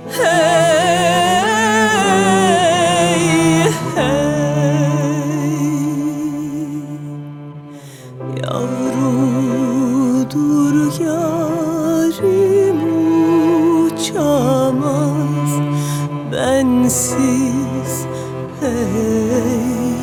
Hey, hey. Yavrudur yarim uçamaz bensiz Hey,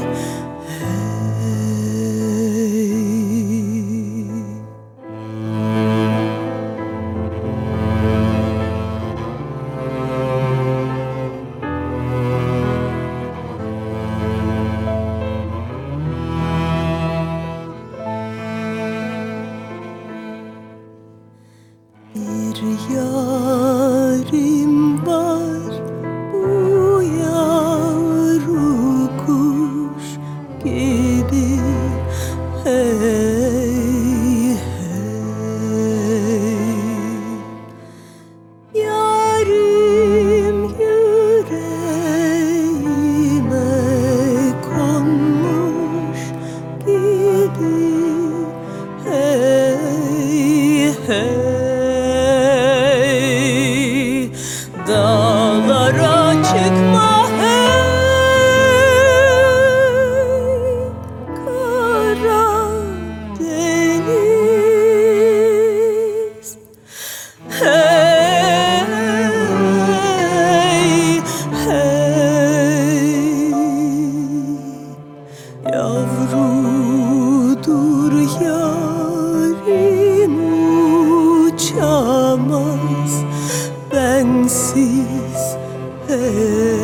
Bir var. Bu yavru kuş gibi hey uçamaz bensiz Hey,